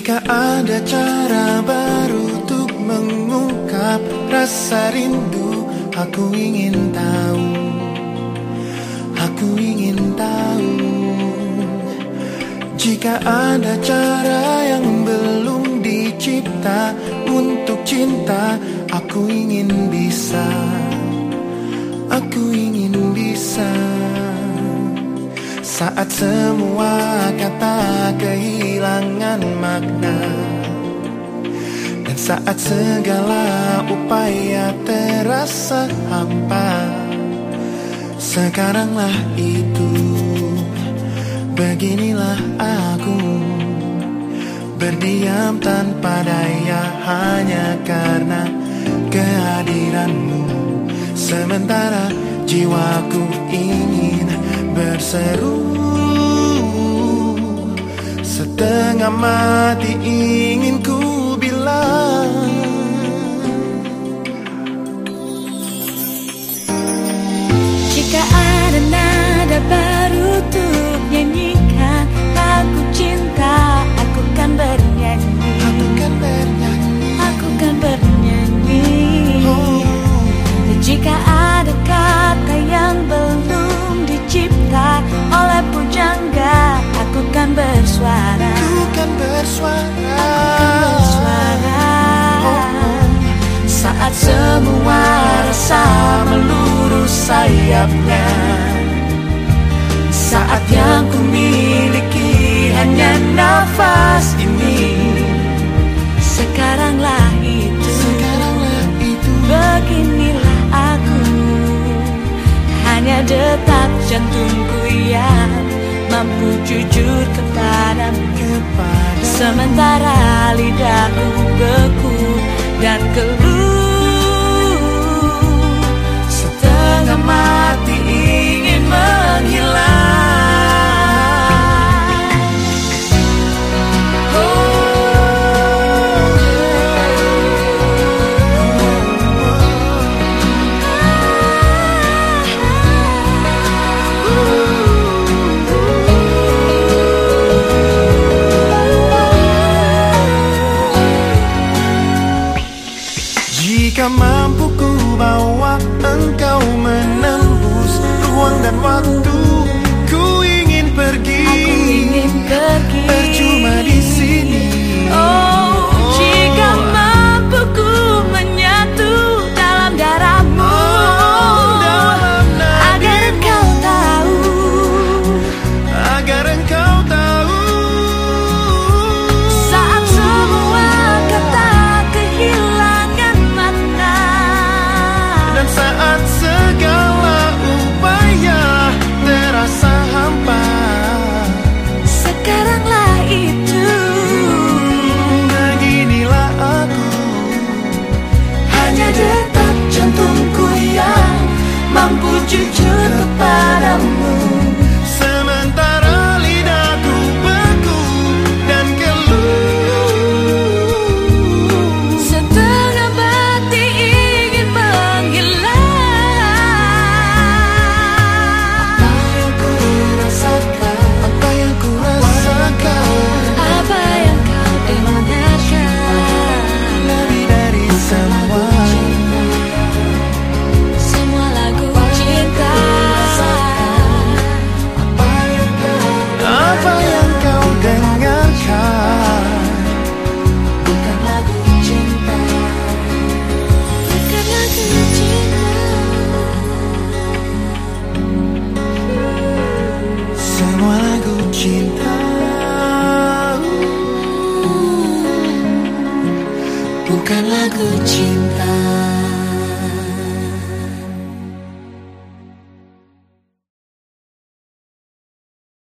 Jika ada cara baru untuk mengungkap rasa rindu Aku ingin tahu. Aku ingin tahu. Jika ada cara yang belum dicipta Untuk cinta Aku ingin bisa. Aku ingin bisa saat semua kata kehilangan makna Dan saat segala upaya terasa hampa Sekaranglah itu. Beginilah aku Berdiam tanpa daya hanya karena kehadiranmu. Sementara jiwaku ingin berseru. Setengah mati ingin ku bilang. Jika ada nada baru untuk kan bersuara bersuara Saat semua rasa melurus sayapnya Sementara lidahku beku dan keluh Jika mampu ku bawa engkau menembus ruang dan waktu Bukan lagu cinta